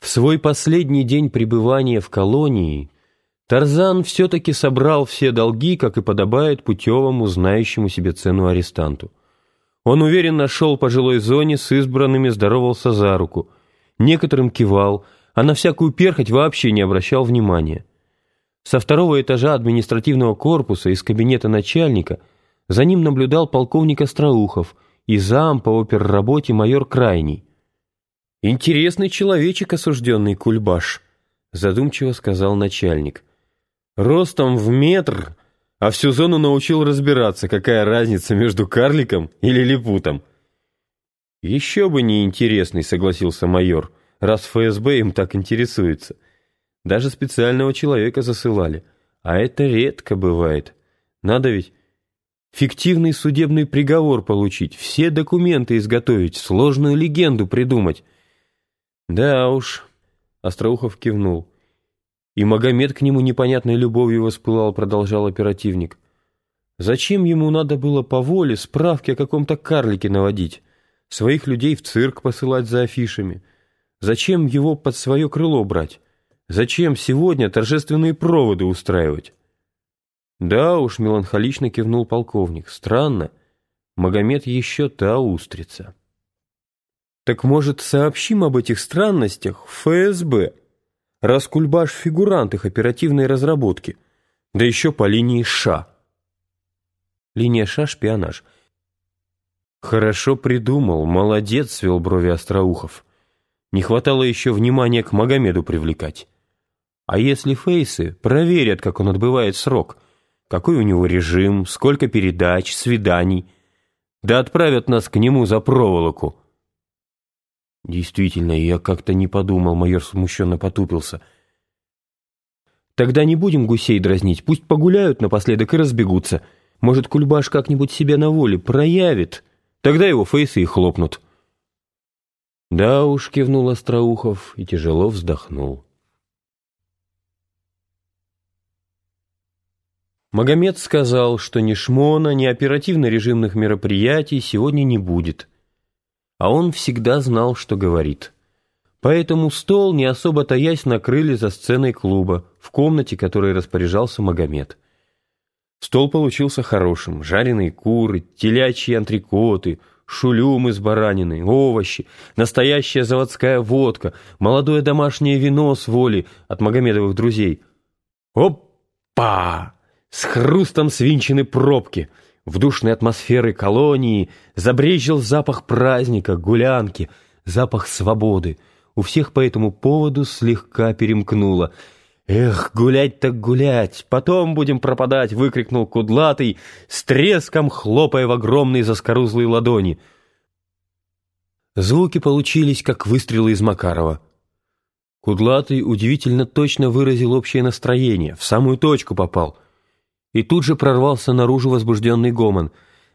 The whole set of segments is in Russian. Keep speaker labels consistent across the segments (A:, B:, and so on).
A: В свой последний день пребывания в колонии Тарзан все-таки собрал все долги, как и подобает путевому, знающему себе цену арестанту. Он уверенно шел по жилой зоне, с избранными здоровался за руку. Некоторым кивал, а на всякую перхоть вообще не обращал внимания. Со второго этажа административного корпуса из кабинета начальника за ним наблюдал полковник Остроухов и зам по оперработе майор Крайний. «Интересный человечек, осужденный Кульбаш», задумчиво сказал начальник. «Ростом в метр, а всю зону научил разбираться, какая разница между карликом или липутом». «Еще бы не интересный», — согласился майор, «раз ФСБ им так интересуется». Даже специального человека засылали. А это редко бывает. Надо ведь фиктивный судебный приговор получить, все документы изготовить, сложную легенду придумать. Да уж, Остроухов кивнул. И Магомед к нему непонятной любовью воспылал, продолжал оперативник. Зачем ему надо было по воле справки о каком-то карлике наводить? Своих людей в цирк посылать за афишами? Зачем его под свое крыло брать? Зачем сегодня торжественные проводы устраивать? Да уж, меланхолично кивнул полковник. Странно. Магомед еще та устрица. Так может, сообщим об этих странностях в ФСБ? Раз Кульбаш фигурант их оперативной разработки. Да еще по линии ША. Линия ША — шпионаж. Хорошо придумал, молодец, свел брови Остроухов. Не хватало еще внимания к Магомеду привлекать. А если фейсы проверят, как он отбывает срок, какой у него режим, сколько передач, свиданий, да отправят нас к нему за проволоку. Действительно, я как-то не подумал, майор смущенно потупился. Тогда не будем гусей дразнить, пусть погуляют напоследок и разбегутся. Может, Кульбаш как-нибудь себя на воле проявит, тогда его фейсы и хлопнут. Да уж, кивнул Остроухов и тяжело вздохнул. Магомед сказал, что ни шмона, ни оперативно-режимных мероприятий сегодня не будет. А он всегда знал, что говорит. Поэтому стол, не особо таясь, накрыли за сценой клуба, в комнате, которой распоряжался Магомед. Стол получился хорошим. Жареные куры, телячьи антрикоты, шулюм из баранины, овощи, настоящая заводская водка, молодое домашнее вино с воли от Магомедовых друзей. Опа! С хрустом свинчены пробки. В душной атмосферы колонии забрезжил запах праздника, гулянки, запах свободы. У всех по этому поводу слегка перемкнуло. «Эх, гулять так гулять! Потом будем пропадать!» — выкрикнул кудлатый, с треском хлопая в огромные заскорузлые ладони. Звуки получились, как выстрелы из Макарова. Кудлатый удивительно точно выразил общее настроение, в самую точку попал — и тут же прорвался наружу возбужденный гомон.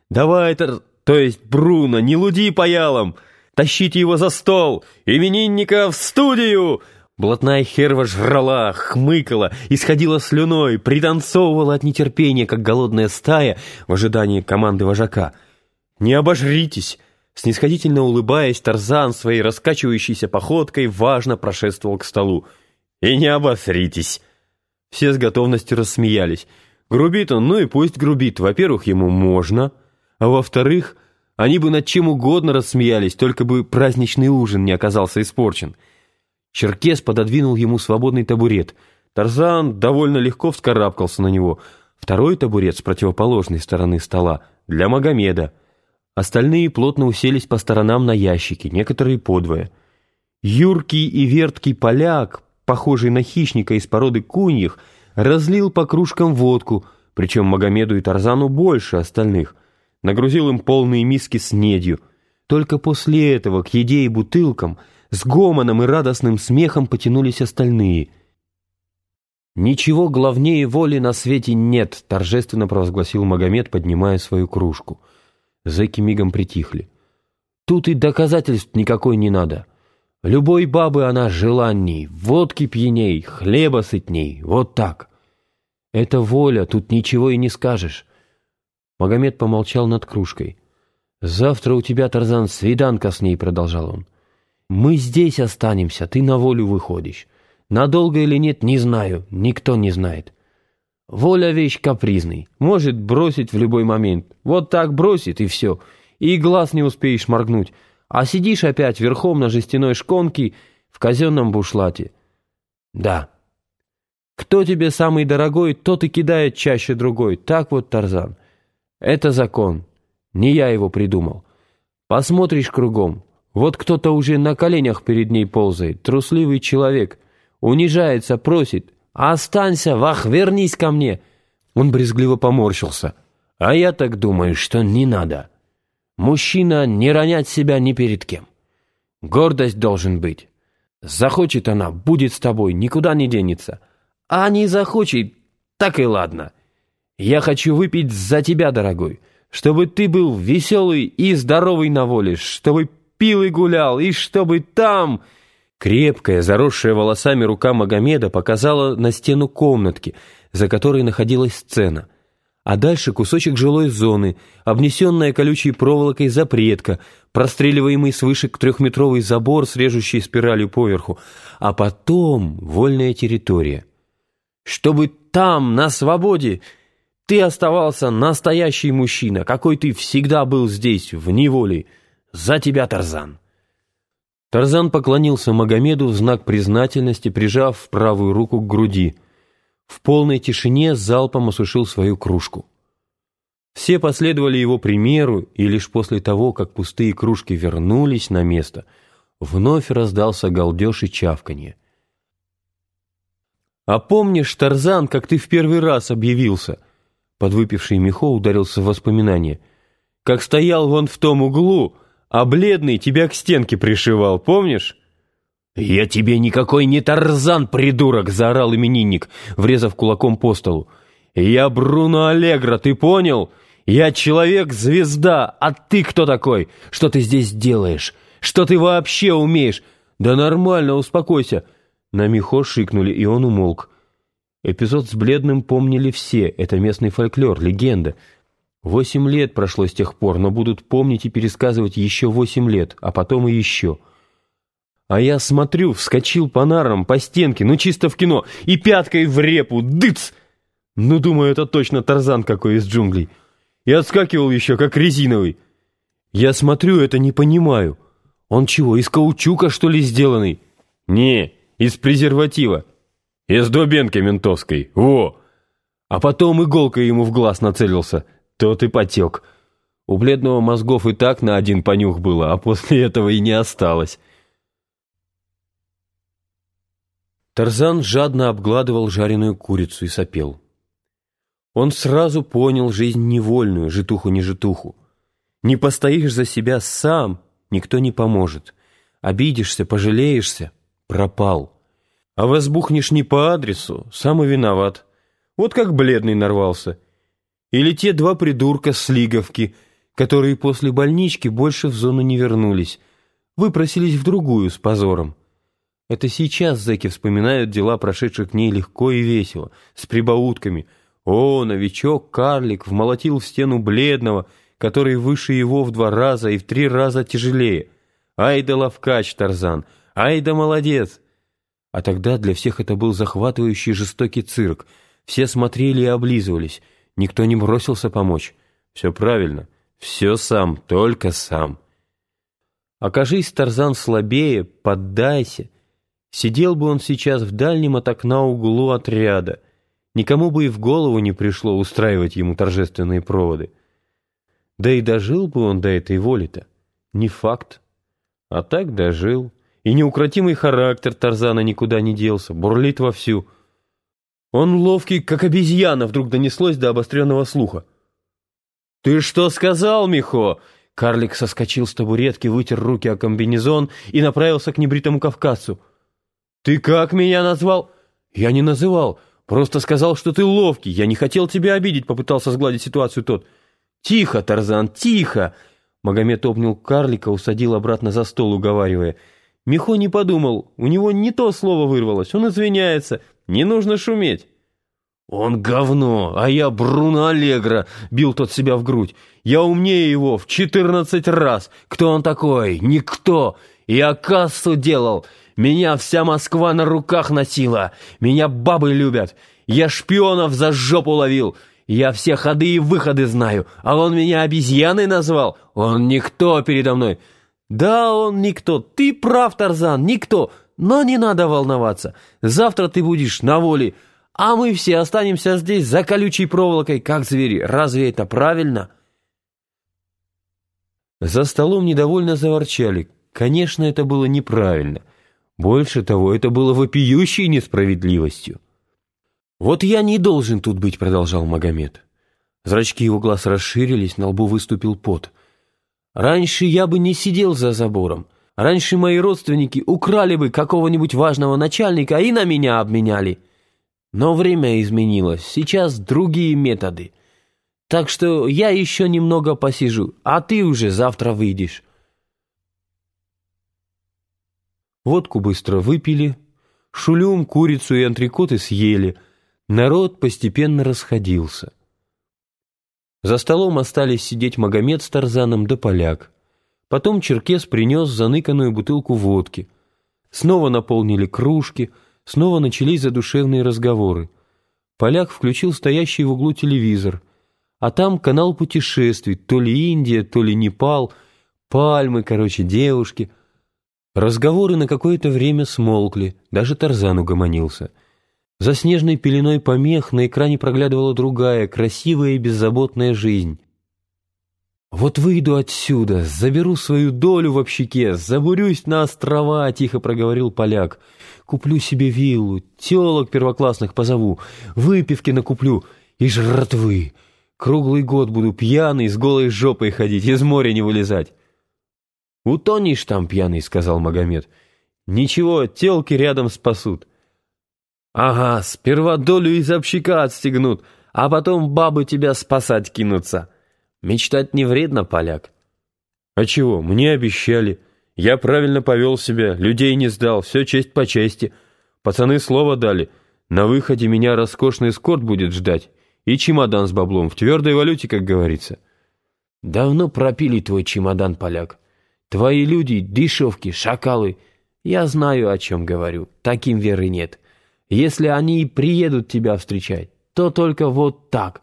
A: «Давай это, то есть Бруно, не луди по ялам! Тащите его за стол! Именинника в студию!» Блатная херва жрала, хмыкала, исходила слюной, пританцовывала от нетерпения, как голодная стая в ожидании команды вожака. «Не обожритесь!» Снисходительно улыбаясь, Тарзан своей раскачивающейся походкой важно прошествовал к столу. «И не обосритесь!» Все с готовностью рассмеялись. Грубит он, ну и пусть грубит. Во-первых, ему можно, а во-вторых, они бы над чем угодно рассмеялись, только бы праздничный ужин не оказался испорчен. Черкес пододвинул ему свободный табурет. Тарзан довольно легко вскарабкался на него. Второй табурет с противоположной стороны стола для Магомеда. Остальные плотно уселись по сторонам на ящики, некоторые подвое. Юркий и верткий поляк, похожий на хищника из породы куньих, разлил по кружкам водку, причем Магомеду и Тарзану больше остальных, нагрузил им полные миски с недью. Только после этого к еде и бутылкам с гомоном и радостным смехом потянулись остальные. «Ничего главнее воли на свете нет», — торжественно провозгласил Магомед, поднимая свою кружку. Зэки мигом притихли. «Тут и доказательств никакой не надо». Любой бабы она желанней, водки пьяней, хлеба сытней, вот так. Это воля, тут ничего и не скажешь. Магомед помолчал над кружкой. «Завтра у тебя, Тарзан, свиданка с ней», — продолжал он. Мы здесь останемся, ты на волю выходишь. Надолго или нет, не знаю, никто не знает. Воля вещь капризный, может бросить в любой момент. Вот так бросит и все, и глаз не успеешь моргнуть, а сидишь опять верхом на жестяной шконке в казенном бушлате. Да. Кто тебе самый дорогой, тот и кидает чаще другой. Так вот, Тарзан. Это закон. Не я его придумал. Посмотришь кругом. Вот кто-то уже на коленях перед ней ползает, трусливый человек. Унижается, просит. «Останься, вах, вернись ко мне!» Он брезгливо поморщился. «А я так думаю, что не надо. Мужчина не ронять себя ни перед кем. Гордость должен быть. Захочет она, будет с тобой, никуда не денется. А не захочет, так и ладно. Я хочу выпить за тебя, дорогой, чтобы ты был веселый и здоровый на воле, чтобы пил и гулял, и чтобы там...» Крепкая, заросшая волосами рука Магомеда показала на стену комнатки, за которой находилась сцена. А дальше кусочек жилой зоны, обнесенная колючей проволокой запретка, простреливаемый свыше трехметровый забор с режущей спиралью поверху, а потом вольная территория. «Чтобы там, на свободе, ты оставался настоящий мужчина, какой ты всегда был здесь, в неволе. За тебя, Тарзан!» Тарзан поклонился Магомеду в знак признательности, прижав правую руку к груди. В полной тишине залпом осушил свою кружку. Все последовали его примеру, и лишь после того, как пустые кружки вернулись на место, вновь раздался галдеж и чавканье. «А помнишь, Тарзан, как ты в первый раз объявился?» Подвыпивший Михо ударился в воспоминания. «Как стоял вон в том углу, а бледный тебя к стенке пришивал, помнишь?» «Я тебе никакой не Тарзан, придурок!» — заорал именинник, врезав кулаком по столу. «Я Бруно Аллегро, ты понял? Я человек-звезда, а ты кто такой? Что ты здесь делаешь? Что ты вообще умеешь? Да нормально, успокойся!» На Михо шикнули, и он умолк. Эпизод с бледным помнили все, это местный фольклор, легенда — Восемь лет прошло с тех пор, но будут помнить и пересказывать еще восемь лет, а потом и еще. А я смотрю, вскочил по нарам, по стенке, ну чисто в кино, и пяткой в репу, дыц! Ну, думаю, это точно Тарзан какой из джунглей. И отскакивал еще, как резиновый. Я смотрю, это не понимаю. Он чего, из каучука, что ли, сделанный? Не, из презерватива. Из дубенки ментовской, во! А потом иголкой ему в глаз нацелился — тот и потек. У бледного мозгов и так на один понюх было, а после этого и не осталось. Тарзан жадно обгладывал жареную курицу и сопел. Он сразу понял жизнь невольную, житуху не житуху. Не постоишь за себя сам, никто не поможет. Обидишься, пожалеешься — пропал. А возбухнешь не по адресу, сам и виноват. Вот как бледный нарвался — или те два придурка с Лиговки, которые после больнички больше в зону не вернулись, выпросились в другую с позором. Это сейчас зэки вспоминают дела прошедших дней легко и весело, с прибаутками. О, новичок, карлик, вмолотил в стену бледного, который выше его в два раза и в три раза тяжелее. Ай да ловкач, Тарзан, ай да молодец! А тогда для всех это был захватывающий жестокий цирк. Все смотрели и облизывались — Никто не бросился помочь. Все правильно. Все сам, только сам. Окажись, Тарзан слабее, поддайся. Сидел бы он сейчас в дальнем от окна углу отряда. Никому бы и в голову не пришло устраивать ему торжественные проводы. Да и дожил бы он до этой воли-то. Не факт. А так дожил. И неукротимый характер Тарзана никуда не делся, бурлит вовсю. Он ловкий, как обезьяна, вдруг донеслось до обостренного слуха. «Ты что сказал, Михо?» Карлик соскочил с табуретки, вытер руки о комбинезон и направился к небритому кавказцу. «Ты как меня назвал?» «Я не называл, просто сказал, что ты ловкий. Я не хотел тебя обидеть», — попытался сгладить ситуацию тот. «Тихо, Тарзан, тихо!» Магомед обнял карлика, усадил обратно за стол, уговаривая. Михо не подумал, у него не то слово вырвалось, он извиняется. Не нужно шуметь». «Он говно, а я Бруно Аллегро», — бил тот себя в грудь. «Я умнее его в четырнадцать раз. Кто он такой? Никто. Я кассу делал. Меня вся Москва на руках носила. Меня бабы любят. Я шпионов за жопу ловил. Я все ходы и выходы знаю. А он меня обезьяной назвал. Он никто передо мной. Да, он никто. Ты прав, Тарзан, никто. Но не надо волноваться. Завтра ты будешь на воле. А мы все останемся здесь за колючей проволокой, как звери. Разве это правильно?» За столом недовольно заворчали. Конечно, это было неправильно. Больше того, это было вопиющей несправедливостью. «Вот я не должен тут быть», — продолжал Магомед. Зрачки его глаз расширились, на лбу выступил пот. «Раньше я бы не сидел за забором. Раньше мои родственники украли бы какого-нибудь важного начальника и на меня обменяли. Но время изменилось, сейчас другие методы. Так что я еще немного посижу, а ты уже завтра выйдешь. Водку быстро выпили, шулюм, курицу и антрикоты съели. Народ постепенно расходился. За столом остались сидеть Магомед с Тарзаном да поляк. Потом Черкес принес заныканную бутылку водки. Снова наполнили кружки — Снова начались задушевные разговоры. Поляк включил стоящий в углу телевизор. А там канал путешествий, то ли Индия, то ли Непал, пальмы, короче, девушки. Разговоры на какое-то время смолкли, даже Тарзан угомонился. За снежной пеленой помех на экране проглядывала другая, красивая и беззаботная жизнь. «Вот выйду отсюда, заберу свою долю в общаке, забурюсь на острова», — тихо проговорил поляк. «Куплю себе виллу, телок первоклассных позову, выпивки накуплю и жратвы. Круглый год буду пьяный, с голой жопой ходить, из моря не вылезать». «Утонешь там, пьяный», — сказал Магомед. «Ничего, телки рядом спасут». «Ага, сперва долю из общака отстегнут, а потом бабы тебя спасать кинутся». Мечтать не вредно, поляк. А чего, мне обещали. Я правильно повел себя, людей не сдал, все честь по чести. Пацаны слово дали. На выходе меня роскошный эскорт будет ждать. И чемодан с баблом, в твердой валюте, как говорится. Давно пропили твой чемодан, поляк. Твои люди — дешевки, шакалы. Я знаю, о чем говорю. Таким веры нет. Если они и приедут тебя встречать, то только вот так,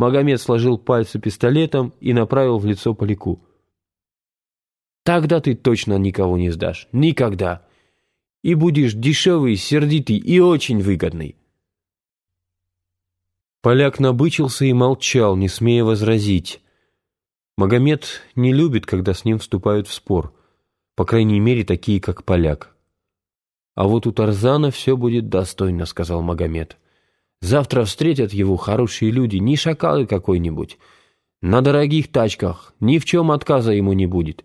A: Магомед сложил пальцы пистолетом и направил в лицо Поляку. «Тогда ты точно никого не сдашь. Никогда. И будешь дешевый, сердитый и очень выгодный». Поляк набычился и молчал, не смея возразить. Магомед не любит, когда с ним вступают в спор, по крайней мере, такие, как поляк. «А вот у Тарзана все будет достойно», — сказал Магомед. Завтра встретят его хорошие люди, не шакалы какой-нибудь. На дорогих тачках, ни в чем отказа ему не будет.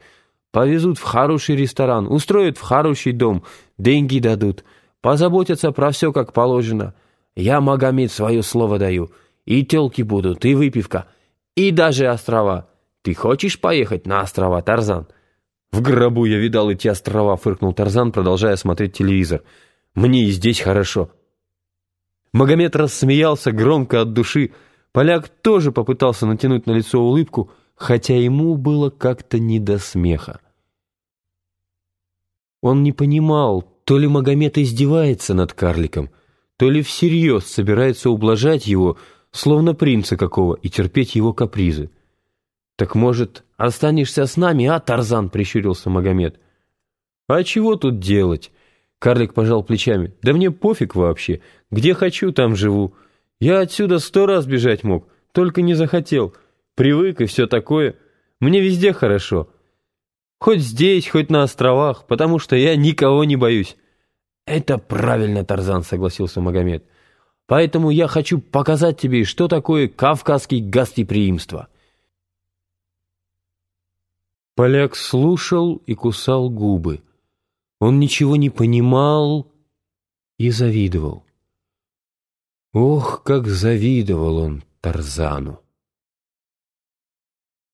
A: Повезут в хороший ресторан, устроят в хороший дом, деньги дадут, позаботятся про все как положено. Я, Магомед, свое слово даю. И телки будут, и выпивка, и даже острова. Ты хочешь поехать на острова, Тарзан?» «В гробу я видал эти острова», — фыркнул Тарзан, продолжая смотреть телевизор. «Мне и здесь хорошо». Магомед рассмеялся громко от души. Поляк тоже попытался натянуть на лицо улыбку, хотя ему было как-то не до смеха. Он не понимал, то ли Магомед издевается над карликом, то ли всерьез собирается ублажать его, словно принца какого, и терпеть его капризы. «Так, может, останешься с нами, а, Тарзан?» — прищурился Магомед. «А чего тут делать?» Карлик пожал плечами. «Да мне пофиг вообще. Где хочу, там живу. Я отсюда сто раз бежать мог, только не захотел. Привык и все такое. Мне везде хорошо. Хоть здесь, хоть на островах, потому что я никого не боюсь». «Это правильно, Тарзан», — согласился Магомед. «Поэтому я хочу показать тебе, что такое кавказский гостеприимство». Поляк слушал и кусал губы. Он ничего не понимал и завидовал. Ох, как завидовал он Тарзану!